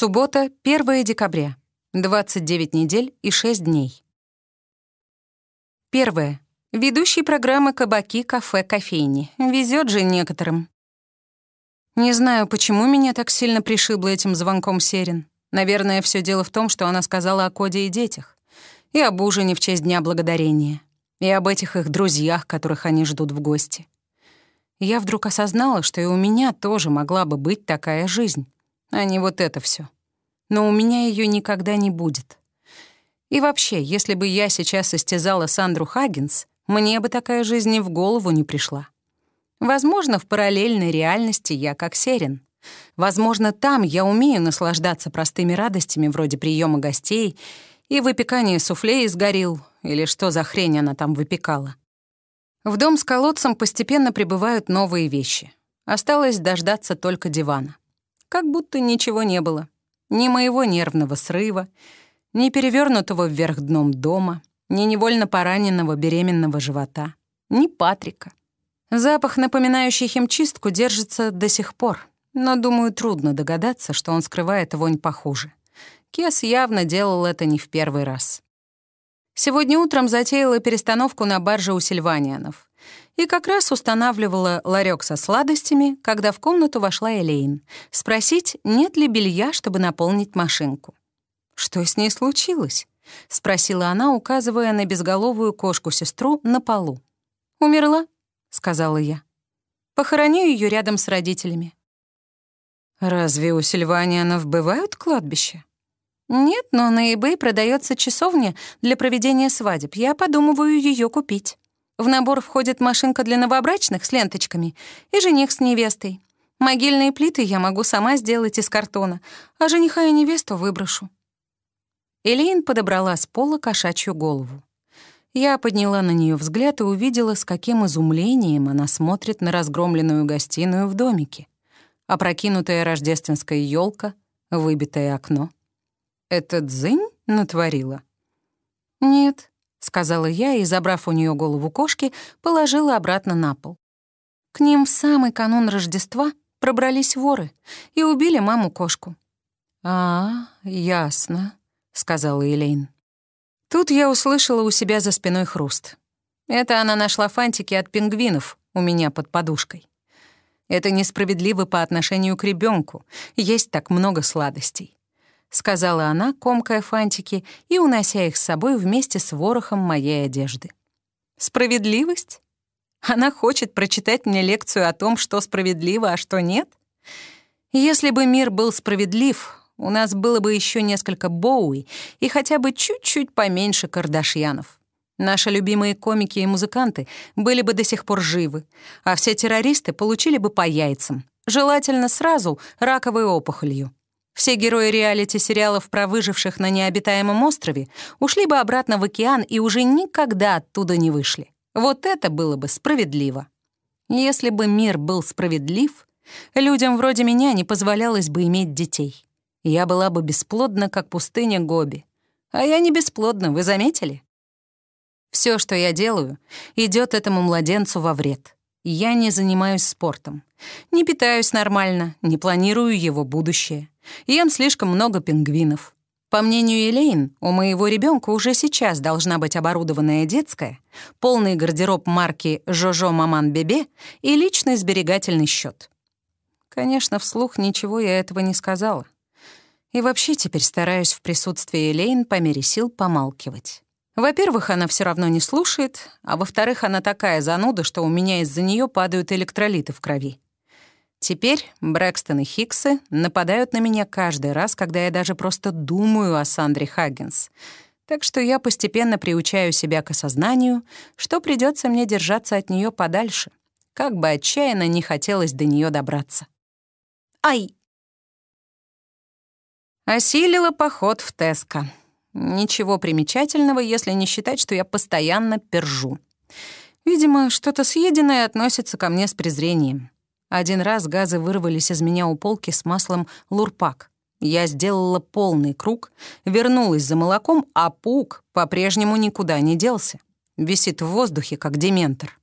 Суббота, 1 декабря. 29 недель и 6 дней. Первое. Ведущий программы «Кабаки, кафе, кофейни». Везет же некоторым. Не знаю, почему меня так сильно пришибло этим звонком Серин. Наверное, все дело в том, что она сказала о Коде и детях. И об ужине в честь Дня Благодарения. И об этих их друзьях, которых они ждут в гости. Я вдруг осознала, что и у меня тоже могла бы быть такая жизнь а не вот это все. Но у меня ее никогда не будет. И вообще, если бы я сейчас состязала Сандру Хаггинс, мне бы такая жизнь и в голову не пришла. Возможно, в параллельной реальности я как Серин. Возможно, там я умею наслаждаться простыми радостями вроде приема гостей и выпекания суфле из горил, или что за хрень она там выпекала. В дом с колодцем постепенно прибывают новые вещи. Осталось дождаться только дивана как будто ничего не было. Ни моего нервного срыва, ни перевернутого вверх дном дома, ни невольно пораненного беременного живота, ни Патрика. Запах, напоминающий химчистку, держится до сих пор, но, думаю, трудно догадаться, что он скрывает вонь похуже. Кес явно делал это не в первый раз. Сегодня утром затеяла перестановку на барже у сильванианов и как раз устанавливала ларек со сладостями, когда в комнату вошла Элейн, спросить, нет ли белья, чтобы наполнить машинку. «Что с ней случилось?» — спросила она, указывая на безголовую кошку-сестру на полу. «Умерла», — сказала я. «Похороню ее рядом с родителями». «Разве у Сильванианов бывают кладбища?» «Нет, но на eBay продается часовня для проведения свадеб. Я подумываю ее купить». В набор входит машинка для новобрачных с ленточками и жених с невестой. Могильные плиты я могу сама сделать из картона, а жениха и невесту выброшу». Элейн подобрала с пола кошачью голову. Я подняла на нее взгляд и увидела, с каким изумлением она смотрит на разгромленную гостиную в домике. Опрокинутая рождественская елка, выбитое окно. «Это дзынь натворила?» «Нет, — сказала я и, забрав у нее голову кошки, положила обратно на пол. К ним в самый канун Рождества пробрались воры и убили маму-кошку. «А, ясно», — сказала Элейн. Тут я услышала у себя за спиной хруст. Это она нашла фантики от пингвинов у меня под подушкой. Это несправедливо по отношению к ребенку. Есть так много сладостей. — сказала она, комкая фантики и унося их с собой вместе с ворохом моей одежды. «Справедливость? Она хочет прочитать мне лекцию о том, что справедливо, а что нет? Если бы мир был справедлив, у нас было бы еще несколько Боуи и хотя бы чуть-чуть поменьше Кардашьянов. Наши любимые комики и музыканты были бы до сих пор живы, а все террористы получили бы по яйцам, желательно сразу раковой опухолью. Все герои реалити-сериалов про выживших на необитаемом острове ушли бы обратно в океан и уже никогда оттуда не вышли. Вот это было бы справедливо. Если бы мир был справедлив, людям вроде меня не позволялось бы иметь детей. Я была бы бесплодна, как пустыня Гоби. А я не бесплодна, вы заметили? Все, что я делаю, идет этому младенцу во вред. Я не занимаюсь спортом. Не питаюсь нормально, не планирую его будущее. Ем слишком много пингвинов. По мнению Элейн, у моего ребенка уже сейчас должна быть оборудованная детская, полный гардероб марки «Жожо Маман Бебе» и личный сберегательный счет. Конечно, вслух ничего я этого не сказала. И вообще теперь стараюсь в присутствии Элейн по мере сил помалкивать. Во-первых, она все равно не слушает, а во-вторых, она такая зануда, что у меня из-за нее падают электролиты в крови. Теперь Брэкстон и Хиксы нападают на меня каждый раз, когда я даже просто думаю о Сандре Хаггинс. Так что я постепенно приучаю себя к осознанию, что придется мне держаться от нее подальше, как бы отчаянно не хотелось до нее добраться. Ай! Осилила поход в Теско. Ничего примечательного, если не считать, что я постоянно пержу. Видимо, что-то съеденное относится ко мне с презрением. Один раз газы вырвались из меня у полки с маслом лурпак. Я сделала полный круг, вернулась за молоком, а пук по-прежнему никуда не делся. Висит в воздухе, как дементор.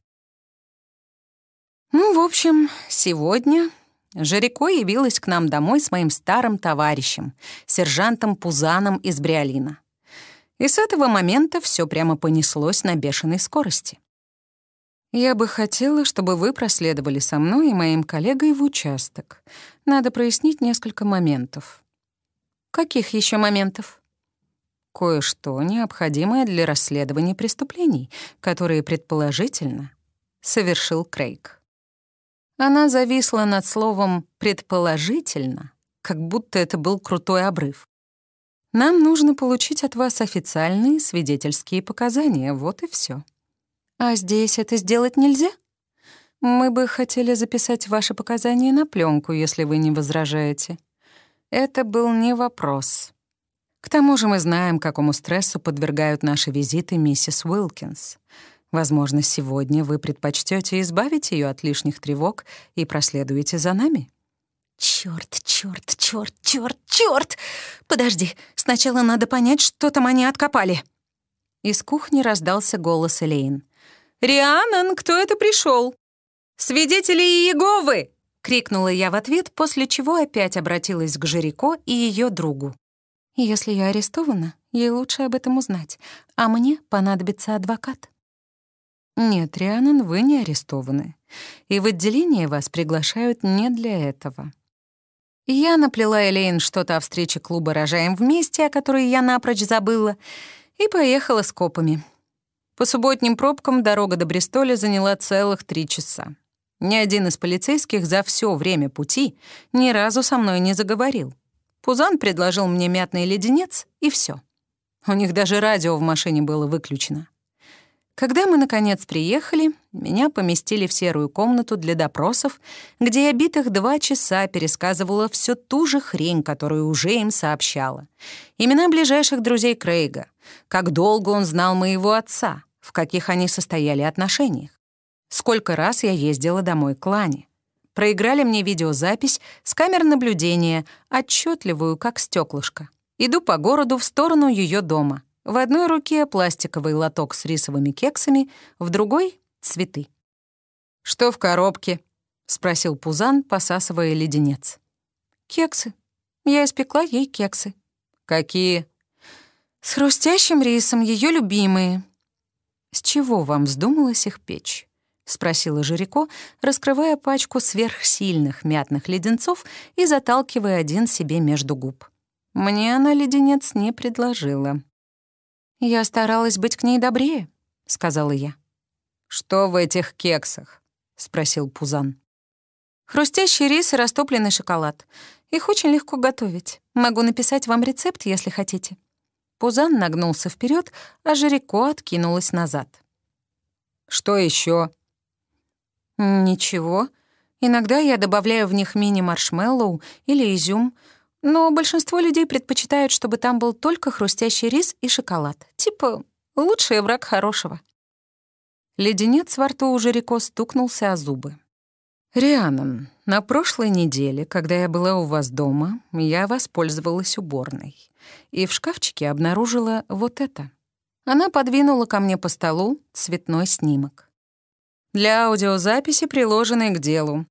Ну, в общем, сегодня Жирико явилась к нам домой с моим старым товарищем, сержантом Пузаном из Бриолина. И с этого момента все прямо понеслось на бешеной скорости. Я бы хотела, чтобы вы проследовали со мной и моим коллегой в участок. Надо прояснить несколько моментов. Каких еще моментов? Кое-что необходимое для расследования преступлений, которые, предположительно, совершил Крейг. Она зависла над словом «предположительно», как будто это был крутой обрыв. Нам нужно получить от вас официальные свидетельские показания, вот и все. А здесь это сделать нельзя? Мы бы хотели записать ваши показания на пленку, если вы не возражаете. Это был не вопрос. К тому же мы знаем, какому стрессу подвергают наши визиты миссис Уилкинс. Возможно, сегодня вы предпочтете избавить ее от лишних тревог и проследуете за нами. Черт, черт, черт, черт, черт! Подожди, сначала надо понять, что там они откопали. Из кухни раздался голос Элейн. «Рианан, кто это пришел? «Свидетели Иеговы!» — крикнула я в ответ, после чего опять обратилась к Жирико и ее другу. «Если я арестована, ей лучше об этом узнать, а мне понадобится адвокат». «Нет, Рианан, вы не арестованы, и в отделение вас приглашают не для этого». Я наплела Элейн что-то о встрече клуба «Рожаем вместе», о которой я напрочь забыла, и поехала с копами. По субботним пробкам дорога до Бристоля заняла целых три часа. Ни один из полицейских за все время пути ни разу со мной не заговорил. Пузан предложил мне мятный леденец, и все. У них даже радио в машине было выключено. Когда мы, наконец, приехали, меня поместили в серую комнату для допросов, где я битых два часа пересказывала всю ту же хрень, которую уже им сообщала. Имена ближайших друзей Крейга, как долго он знал моего отца, в каких они состояли отношениях, сколько раз я ездила домой к Лане. Проиграли мне видеозапись с камер наблюдения, отчетливую, как стеклышко. Иду по городу в сторону ее дома. В одной руке пластиковый лоток с рисовыми кексами, в другой — цветы. «Что в коробке?» — спросил Пузан, посасывая леденец. «Кексы. Я испекла ей кексы». «Какие?» «С хрустящим рисом, ее любимые». «С чего вам вздумалось их печь?» — спросила Жирико, раскрывая пачку сверхсильных мятных леденцов и заталкивая один себе между губ. Мне она леденец не предложила. «Я старалась быть к ней добрее», — сказала я. «Что в этих кексах?» — спросил Пузан. «Хрустящий рис и растопленный шоколад. Их очень легко готовить. Могу написать вам рецепт, если хотите». Пузан нагнулся вперед, а Жирико откинулась назад. «Что еще? «Ничего. Иногда я добавляю в них мини-маршмеллоу или изюм, но большинство людей предпочитают, чтобы там был только хрустящий рис и шоколад. Типа лучший враг хорошего. Леденец во рту уже реко стукнулся о зубы. «Рианон, на прошлой неделе, когда я была у вас дома, я воспользовалась уборной и в шкафчике обнаружила вот это». Она подвинула ко мне по столу цветной снимок. Для аудиозаписи, приложенной к делу,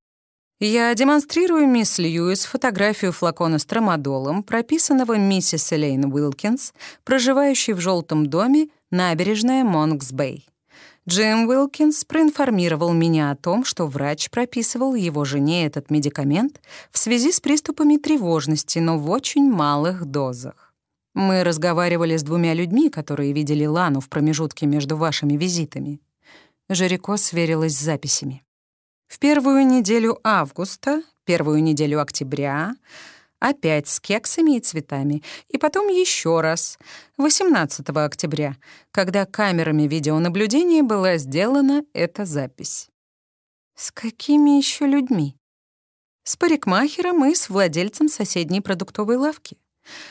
я демонстрирую мисс Льюис фотографию флакона с трамадолом, прописанного миссис Элейн Уилкинс, проживающей в желтом доме, набережная Монкс-Бэй. Джим Уилкинс проинформировал меня о том, что врач прописывал его жене этот медикамент в связи с приступами тревожности, но в очень малых дозах. Мы разговаривали с двумя людьми, которые видели Лану в промежутке между вашими визитами. Жирико сверилась с записями. В первую неделю августа, первую неделю октября, опять с кексами и цветами, и потом еще раз, 18 октября, когда камерами видеонаблюдения была сделана эта запись. С какими еще людьми? С парикмахером и с владельцем соседней продуктовой лавки.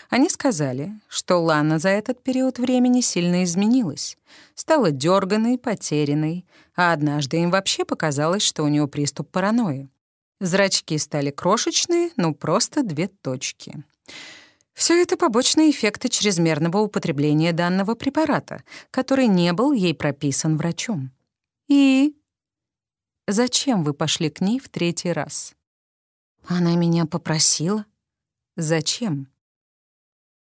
Они сказали, что Лана за этот период времени сильно изменилась, стала дерганной, потерянной, а однажды им вообще показалось, что у нее приступ паранойи. Зрачки стали крошечные, ну просто две точки. Все это побочные эффекты чрезмерного употребления данного препарата, который не был ей прописан врачом. И зачем вы пошли к ней в третий раз? Она меня попросила? Зачем?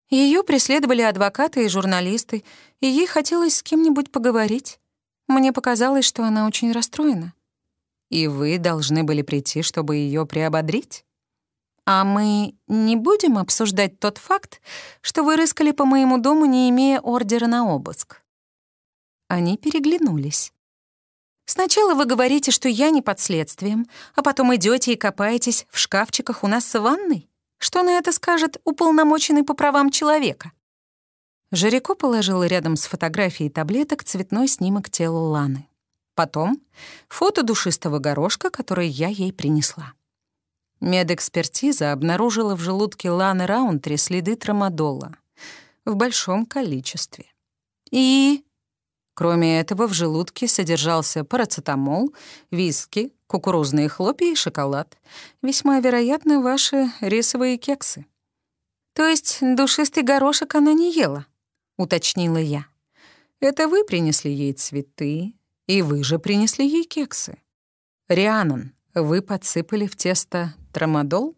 Ее преследовали адвокаты и журналисты, и ей хотелось с кем-нибудь поговорить. Мне показалось, что она очень расстроена. И вы должны были прийти, чтобы ее приободрить? А мы не будем обсуждать тот факт, что вы рыскали по моему дому, не имея ордера на обыск. Они переглянулись. Сначала вы говорите, что я не под следствием, а потом идете и копаетесь в шкафчиках у нас с ванной? Что на это скажет уполномоченный по правам человека? Жирико положила рядом с фотографией таблеток цветной снимок тела Ланы. Потом фото душистого горошка, который я ей принесла. Медэкспертиза обнаружила в желудке Ланы Раунтри следы трамадола в большом количестве. И Кроме этого, в желудке содержался парацетамол, виски, кукурузные хлопья и шоколад. Весьма вероятно, ваши рисовые кексы. «То есть душистый горошек она не ела?» — уточнила я. «Это вы принесли ей цветы, и вы же принесли ей кексы. Рианон, вы подсыпали в тесто трамадол?»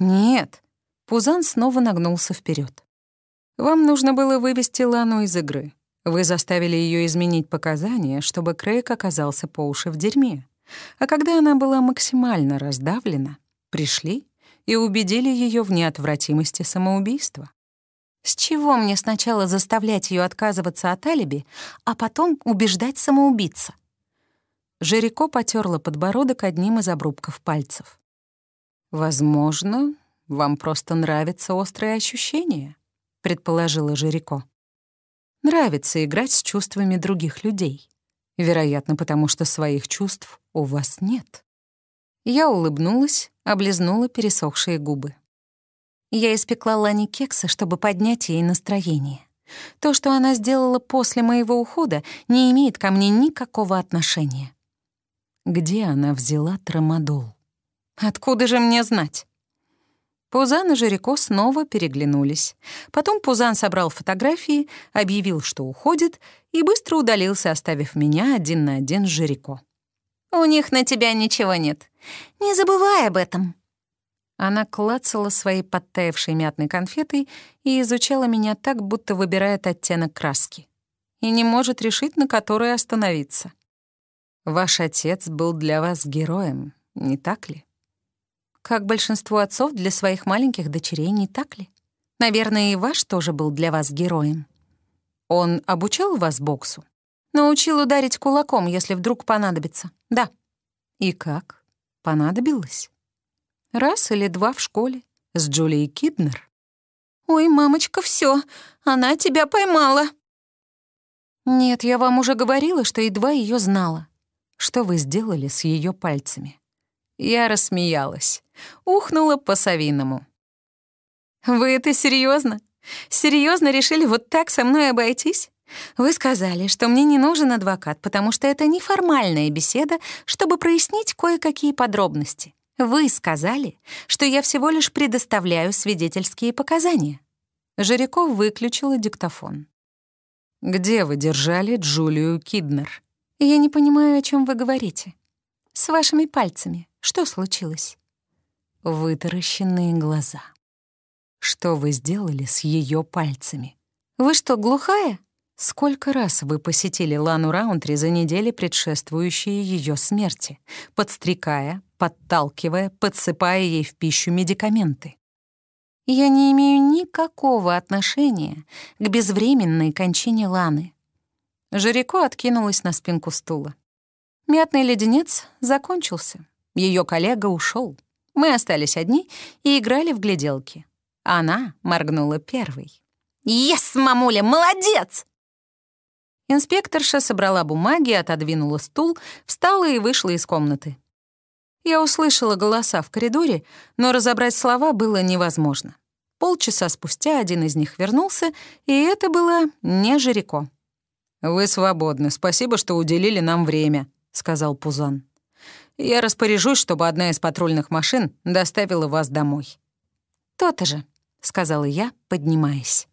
«Нет». Пузан снова нагнулся вперед. «Вам нужно было вывести Лану из игры. Вы заставили ее изменить показания, чтобы Крейг оказался по уши в дерьме. А когда она была максимально раздавлена, пришли и убедили ее в неотвратимости самоубийства. С чего мне сначала заставлять ее отказываться от алиби, а потом убеждать самоубийца? Жирико потерла подбородок одним из обрубков пальцев. «Возможно, вам просто нравятся острые ощущения», — предположила Жирико. Нравится играть с чувствами других людей. Вероятно, потому что своих чувств у вас нет. Я улыбнулась, облизнула пересохшие губы. Я испекла Лане кекса, чтобы поднять ей настроение. То, что она сделала после моего ухода, не имеет ко мне никакого отношения. Где она взяла трамадол? Откуда же мне знать? Пузан и Жирико снова переглянулись. Потом Пузан собрал фотографии, объявил, что уходит, и быстро удалился, оставив меня один на один с Жирико. «У них на тебя ничего нет. Не забывай об этом». Она клацала своей подтаявшей мятной конфетой и изучала меня так, будто выбирает оттенок краски. И не может решить, на которой остановиться. «Ваш отец был для вас героем, не так ли?» Как большинство отцов для своих маленьких дочерей, не так ли? Наверное, и ваш тоже был для вас героем. Он обучал вас боксу? Научил ударить кулаком, если вдруг понадобится. Да. И как? Понадобилось? Раз или два в школе. С Джулией Киднер. «Ой, мамочка, все, она тебя поймала». «Нет, я вам уже говорила, что едва ее знала. Что вы сделали с ее пальцами?» Я рассмеялась. Ухнула по-совиному. «Вы это серьезно? Серьезно решили вот так со мной обойтись? Вы сказали, что мне не нужен адвокат, потому что это неформальная беседа, чтобы прояснить кое-какие подробности. Вы сказали, что я всего лишь предоставляю свидетельские показания». Жиряков выключила диктофон. «Где вы держали Джулию Киднер?» «Я не понимаю, о чем вы говорите. С вашими пальцами. Что случилось?» Вытаращенные глаза. «Что вы сделали с ее пальцами? Вы что, глухая? Сколько раз вы посетили Лану Раунтри за недели, предшествующие ее смерти, подстрекая, подталкивая, подсыпая ей в пищу медикаменты? Я не имею никакого отношения к безвременной кончине Ланы. Жирико откинулась на спинку стула. Мятный леденец закончился. Ее коллега ушел. Мы остались одни и играли в гляделки. Она моргнула первой. «Ес, мамуля, молодец!» Инспекторша собрала бумаги, отодвинула стул, встала и вышла из комнаты. Я услышала голоса в коридоре, но разобрать слова было невозможно. Полчаса спустя один из них вернулся, и это было не Жирико. «Вы свободны. Спасибо, что уделили нам время», — сказал Пузан. Я распоряжусь, чтобы одна из патрульных машин доставила вас домой». «То-то же», — сказала я, поднимаясь.